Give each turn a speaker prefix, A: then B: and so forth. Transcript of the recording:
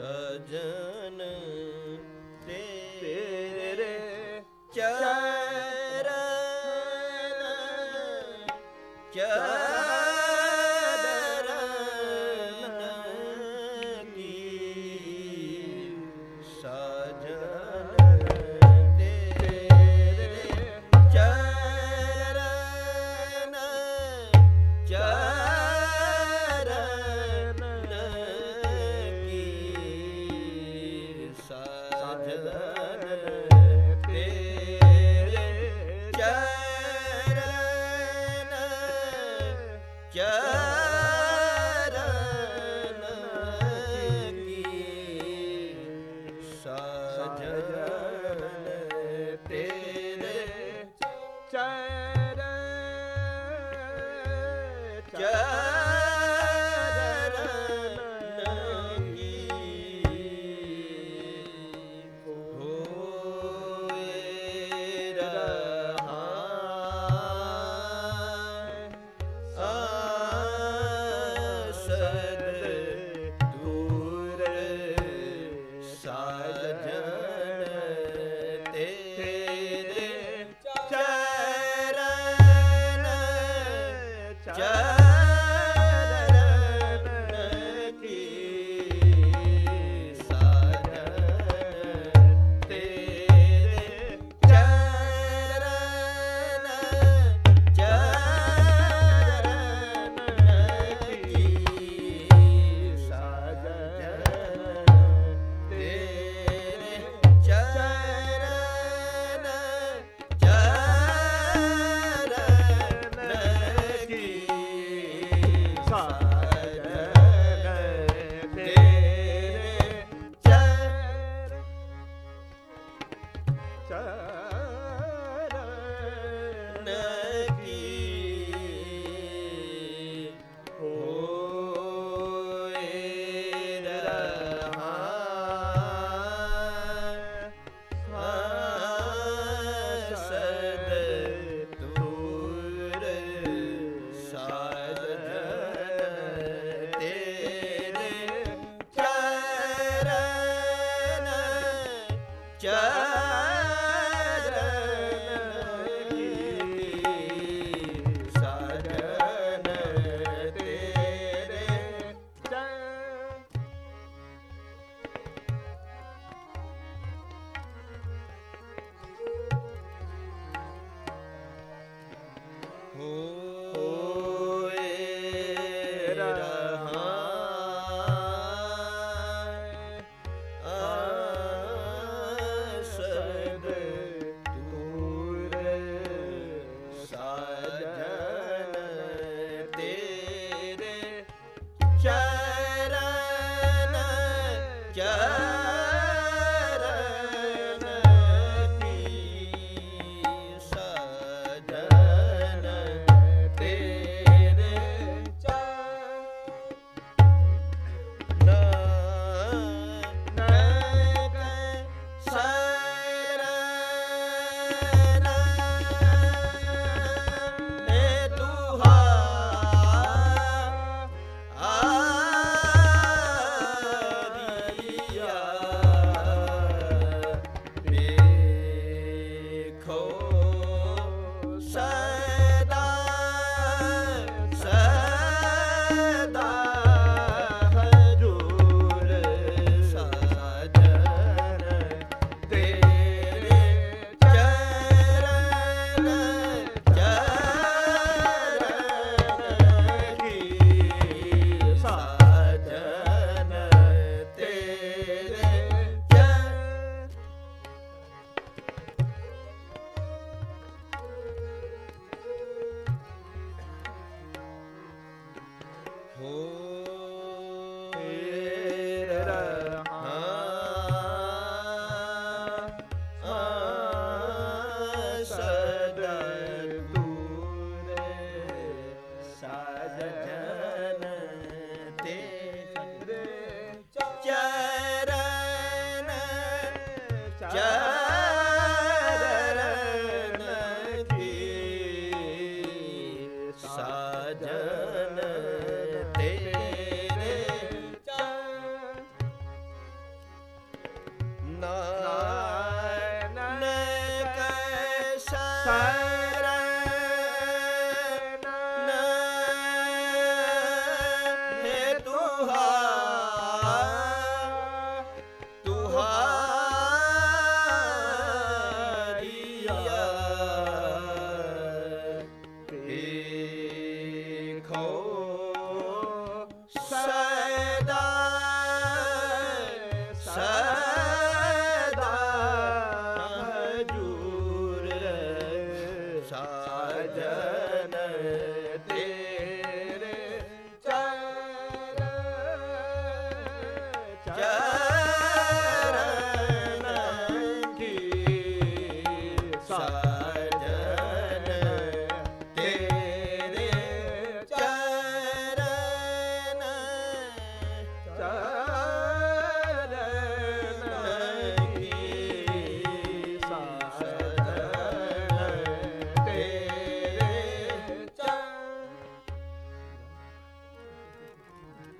A: सजन
B: جاء America. साजन 감 사.